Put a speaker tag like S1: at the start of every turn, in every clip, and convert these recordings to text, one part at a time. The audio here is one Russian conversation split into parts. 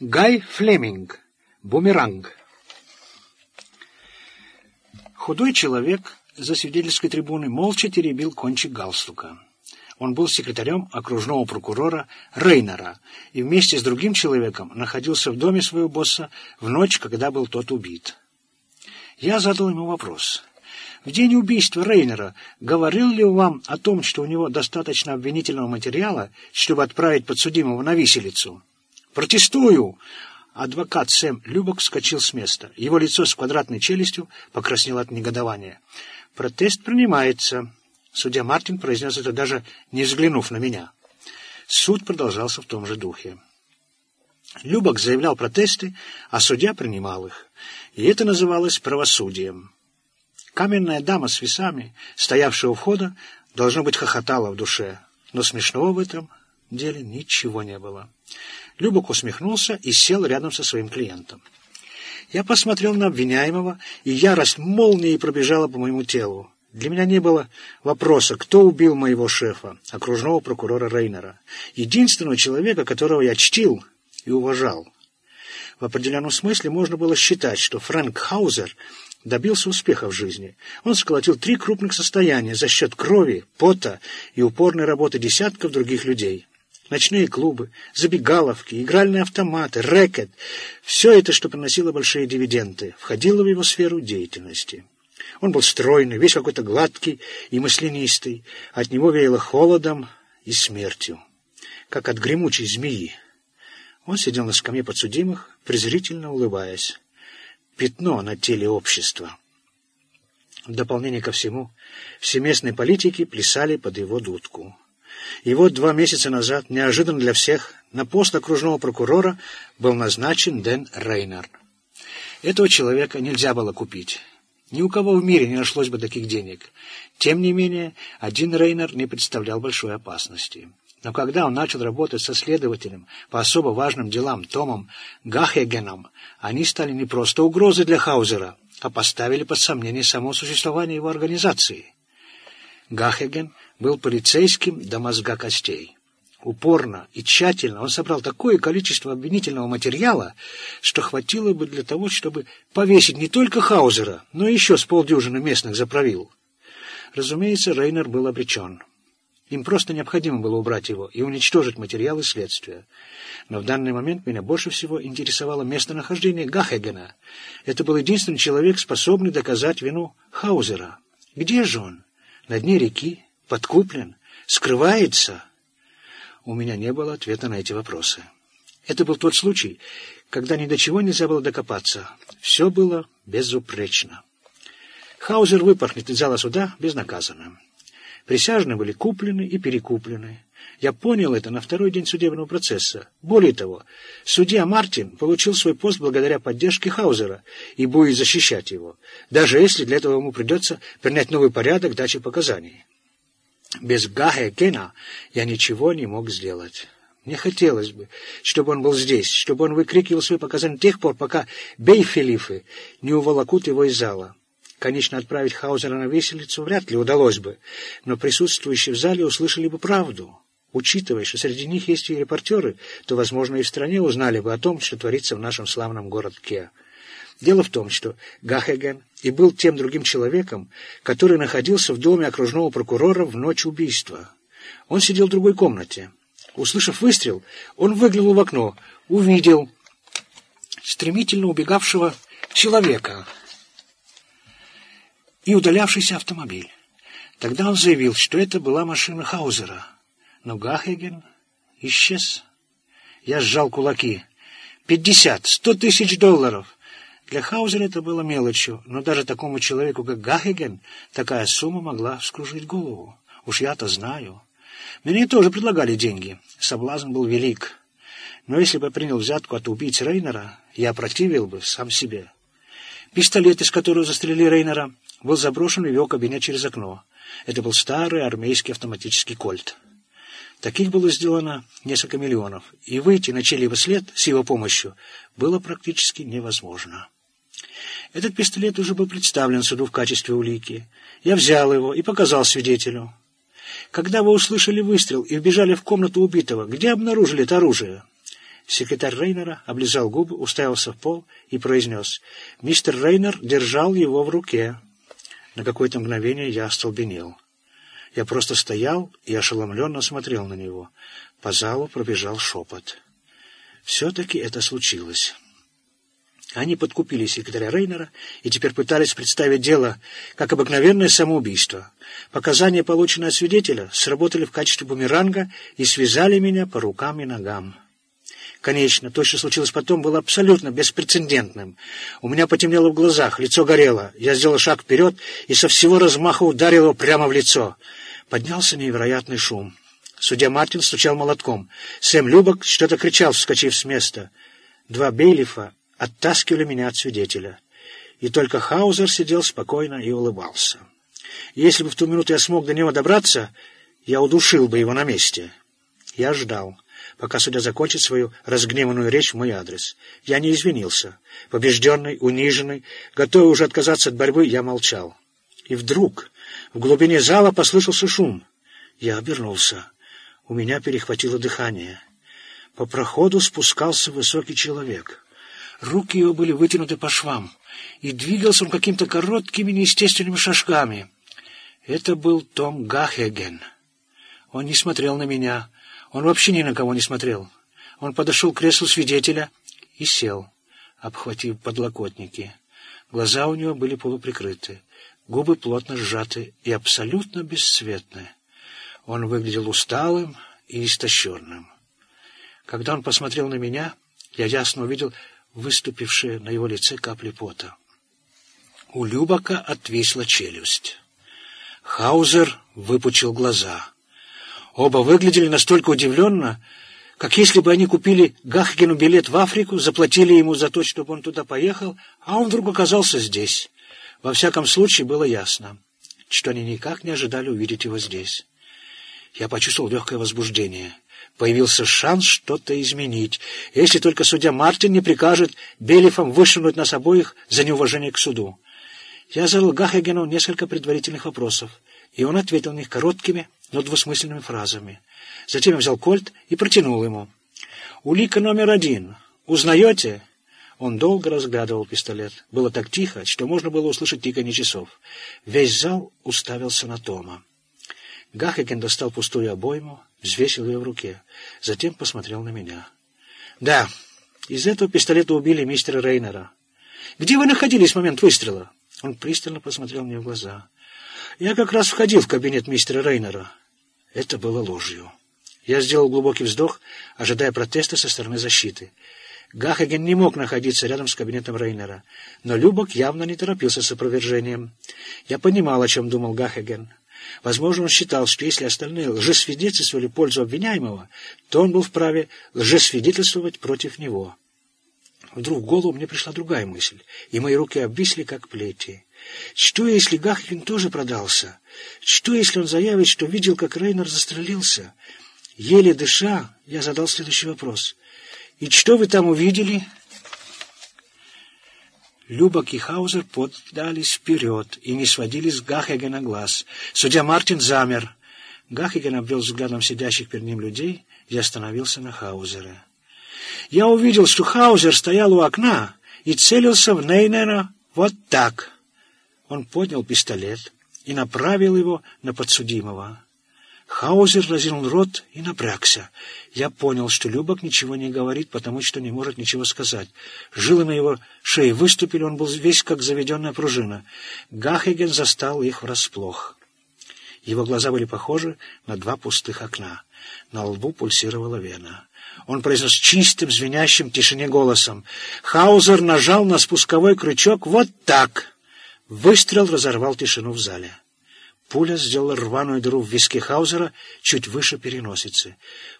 S1: Гай Флеминг. Бумеранг. Худой человек за свидетельской трибуны молча теребил кончик галстука. Он был секретарем окружного прокурора Рейнера и вместе с другим человеком находился в доме своего босса в ночь, когда был тот убит. Я задал ему вопрос. В день убийства Рейнера говорил ли вам о том, что у него достаточно обвинительного материала, чтобы отправить подсудимого на виселицу? «Протестую!» Адвокат Сэм Любок вскочил с места. Его лицо с квадратной челюстью покраснело от негодования. «Протест принимается». Судья Мартин произнес это даже не взглянув на меня. Суд продолжался в том же духе. Любок заявлял протесты, а судья принимал их. И это называлось правосудием. Каменная дама с весами, стоявшая у входа, должно быть, хохотала в душе. Но смешного в этом деле ничего не было. Любок усмехнулся и сел рядом со своим клиентом. Я посмотрел на обвиняемого, и ярость молнией пробежала по моему телу. Для меня не было вопроса, кто убил моего шефа, окружного прокурора Рейнера, единственного человека, которого я чтил и уважал. В определенном смысле можно было считать, что Фрэнк Хаузер добился успеха в жизни. Он сколотил три крупных состояния за счет крови, пота и упорной работы десятков других людей. Ночные клубы, забегаловки, игральные автоматы, рэкет — все это, что приносило большие дивиденды, входило в его сферу деятельности. Он был стройный, весь какой-то гладкий и маслянистый. От него веяло холодом и смертью, как от гремучей змеи. Он сидел на скамье подсудимых, презрительно улыбаясь. Пятно на теле общества. В дополнение ко всему, все местные политики плясали под его дудку. И вот два месяца назад, неожиданно для всех, на пост окружного прокурора был назначен Дэн Рейнер. Этого человека нельзя было купить. Ни у кого в мире не нашлось бы таких денег. Тем не менее, один Рейнер не представлял большой опасности. Но когда он начал работать со следователем по особо важным делам Томом Гахегеном, они стали не просто угрозой для Хаузера, а поставили под сомнение само существование его организации. Гахеген был полицейским до мозга костей. Упорно и тщательно он собрал такое количество обвинительного материала, что хватило бы для того, чтобы повесить не только Хаузера, но еще с полдюжины местных заправил. Разумеется, Рейнер был обречен. Им просто необходимо было убрать его и уничтожить материалы следствия. Но в данный момент меня больше всего интересовало местонахождение Гахегена. Это был единственный человек, способный доказать вину Хаузера. Где же он? На дне реки? Подкуплен? Скрывается? У меня не было ответа на эти вопросы. Это был тот случай, когда ни до чего нельзя было докопаться. Все было безупречно. Хаузер выпорхнет из зала суда безнаказанно. Присяжные были куплены и перекуплены. Я понял это на второй день судебного процесса. Более того, судья Мартин получил свой пост благодаря поддержке Хаузера и будет защищать его, даже если для этого ему придется принять новый порядок дачи показаний. Без Гахе Кена я ничего не мог сделать. Мне хотелось бы, чтобы он был здесь, чтобы он выкрикивал свои показания до тех пор, пока Бейфелифы не уволокут его из зала. Конечно, отправить Хаузера на виселицу вряд ли удалось бы, но присутствующие в зале услышали бы правду. Учитывая, что среди них есть и репортеры, то, возможно, и в стране узнали бы о том, что творится в нашем славном городке. Дело в том, что Гахеген и был тем другим человеком, который находился в доме окружного прокурора в ночь убийства. Он сидел в другой комнате. Услышав выстрел, он выглянул в окно, увидел стремительно убегавшего человека и удалявшийся автомобиль. Тогда он заявил, что это была машина Хаузера. Но Гахеген исчез. Я сжал кулаки. «Пятьдесят! Сто тысяч долларов!» Для Хаузера это было мелочью, но даже такому человеку, как Гахеген, такая сумма могла вскружить голову. Уж я-то знаю. Мне тоже предлагали деньги. Соблазн был велик. Но если бы я принял взятку от убийц Рейнера, я противил бы сам себе. Пистолет, из которого застрелили Рейнера, был заброшен в его кабинет через окно. Это был старый армейский автоматический кольт. Таких было сделано несколько миллионов, и выйти на чей-либо след с его помощью было практически невозможно. Этот пистолет уже был представлен суду в качестве улики. Я взял его и показал свидетелю. Когда вы услышали выстрел и вбежали в комнату убитого, где обнаружили это оружие? Секретарь Рейнера облизал губы, уставился в пол и произнес. Мистер Рейнер держал его в руке. На какое-то мгновение я остолбенел. Я просто стоял и ошеломленно смотрел на него. По залу пробежал шепот. Все-таки это случилось. Они подкупили секретаря Рейнера и теперь пытались представить дело как обыкновенное самоубийство. Показания, полученные от свидетеля, сработали в качестве бумеранга и связали меня по рукам и ногам. Конечно, то, что случилось потом, было абсолютно беспрецедентным. У меня потемнело в глазах, лицо горело. Я сделал шаг вперед и со всего размаха ударил его прямо в лицо. Поднялся невероятный шум. Судья Мартин стучал молотком. Сэм Любок что-то кричал, вскочив с места. Два бейлифа оттаскивали меня от свидетеля. И только Хаузер сидел спокойно и улыбался. Если бы в ту минуту я смог до него добраться, я удушил бы его на месте. Я ждал, пока судья закончит свою разгневанную речь в мой адрес. Я не извинился. Побежденный, униженный, готовый уже отказаться от борьбы, я молчал. И вдруг в глубине зала послышался шум. Я обернулся. У меня перехватило дыхание. По проходу спускался высокий человек — Руки его были вытянуты по швам, и двигался он какими-то короткими неестественными шажками. Это был Том Гахеген. Он не смотрел на меня, он вообще ни на кого не смотрел. Он подошел к креслу свидетеля и сел, обхватив подлокотники. Глаза у него были полуприкрыты, губы плотно сжаты и абсолютно бесцветны. Он выглядел усталым и истощенным. Когда он посмотрел на меня, я ясно увидел, выступившие на его лице капли пота. У Любака отвисла челюсть. Хаузер выпучил глаза. Оба выглядели настолько удивленно, как если бы они купили Гахгену билет в Африку, заплатили ему за то, чтобы он туда поехал, а он вдруг оказался здесь. Во всяком случае, было ясно, что они никак не ожидали увидеть его здесь. Я почувствовал легкое возбуждение появился шанс что-то изменить, если только судья Мартин не прикажет Белифам вышвырнуть нас обоих за неуважение к суду. Я задал Гахегену несколько предварительных вопросов, и он ответил на них короткими, но двусмысленными фразами. Затем я взял кольт и протянул ему. «Улика номер один. Узнаете?» Он долго разглядывал пистолет. Было так тихо, что можно было услышать тиканье часов. Весь зал уставился на Тома. Гахеген достал пустую обойму, взвесил ее в руке. Затем посмотрел на меня. «Да, из этого пистолета убили мистера Рейнера. Где вы находились в момент выстрела?» Он пристально посмотрел мне в глаза. «Я как раз входил в кабинет мистера Рейнера». Это было ложью. Я сделал глубокий вздох, ожидая протеста со стороны защиты. Гахаген не мог находиться рядом с кабинетом Рейнера, но Любок явно не торопился с опровержением. Я понимал, о чем думал Гахаген. Возможно, он считал, что если остальные лжесвидетельствовали пользу обвиняемого, то он был вправе лжесвидетельствовать против него. Вдруг в голову мне пришла другая мысль, и мои руки обвисли, как плети. Что, если Гахкин тоже продался? Что, если он заявит, что видел, как Рейнер застрелился? Еле дыша, я задал следующий вопрос. «И что вы там увидели?» Любок и Хаузер поддались вперед и не сводили с Гахегена глаз. Судья Мартин замер. Гахеген обвел взглядом сидящих перед ним людей и остановился на Хаузере. Я увидел, что Хаузер стоял у окна и целился в Нейнера вот так. Он поднял пистолет и направил его на подсудимого. Хаузер разинул рот и напрягся. Я понял, что Любок ничего не говорит, потому что не может ничего сказать. Жилы на его шее выступили, он был весь как заведенная пружина. Гахеген застал их врасплох. Его глаза были похожи на два пустых окна. На лбу пульсировала вена. Он произнес чистым, звенящим тишине голосом. Хаузер нажал на спусковой крючок вот так. Выстрел разорвал тишину в зале. Пуля сделала рваную дыру в виске Хаузера чуть выше переносицы.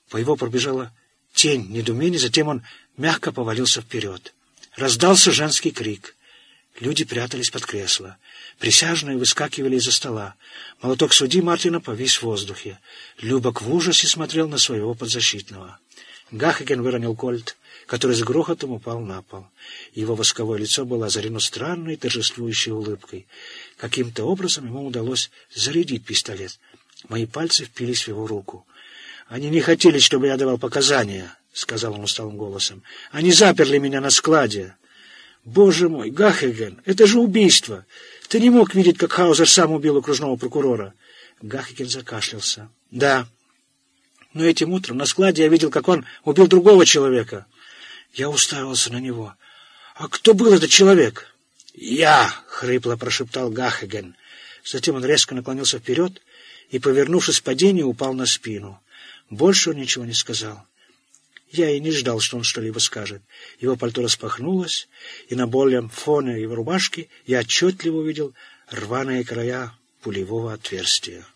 S1: По его пробежала тень недоумения, затем он мягко повалился вперед. Раздался женский крик. Люди прятались под кресло. Присяжные выскакивали из-за стола. Молоток судьи Мартина повис в воздухе. Любок в ужасе смотрел на своего подзащитного. Гахаген выронил кольт, который с грохотом упал на пол. Его восковое лицо было озарено странной торжествующей улыбкой. Каким-то образом ему удалось зарядить пистолет. Мои пальцы впились в его руку. «Они не хотели, чтобы я давал показания», — сказал он усталым голосом. «Они заперли меня на складе». «Боже мой, Гахеген, это же убийство! Ты не мог видеть, как Хаузер сам убил окружного прокурора?» Гахеген закашлялся. «Да, но этим утром на складе я видел, как он убил другого человека». Я уставился на него. «А кто был этот человек?» «Я!» — хрипло прошептал Гахеген. Затем он резко наклонился вперед и, повернувшись в падении, упал на спину. Больше он ничего не сказал. Я и не ждал, что он что-либо скажет. Его пальто распахнулось, и на более фоне его рубашки я отчетливо увидел рваные края пулевого отверстия.